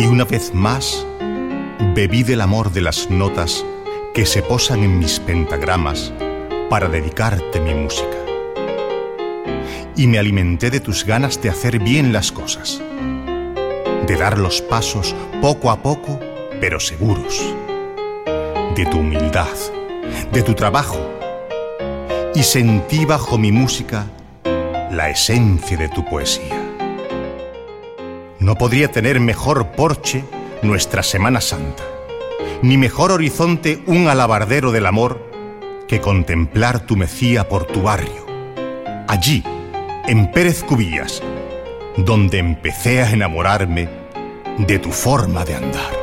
una vez más bebí del amor de las notas que se posan en mis pentagramas para dedicarte mi música. Y me alimenté de tus ganas de hacer bien las cosas, de dar los pasos poco a poco, pero seguros, de tu humildad, de tu trabajo, y sentí bajo mi música la esencia de tu poesía. No podría tener mejor porche nuestra Semana Santa, ni mejor horizonte un alabardero del amor que contemplar tu mecía por tu barrio, allí, en Pérez Cubillas, donde empecé a enamorarme de tu forma de andar.